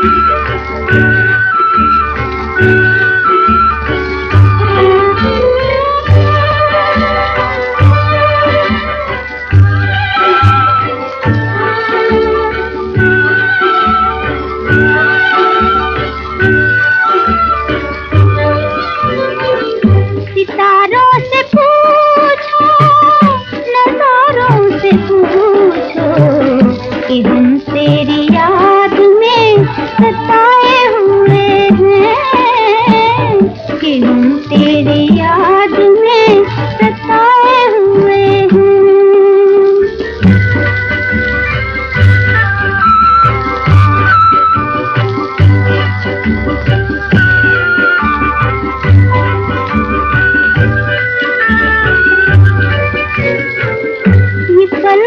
Thank you.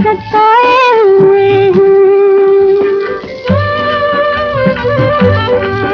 सताए हुए तरसती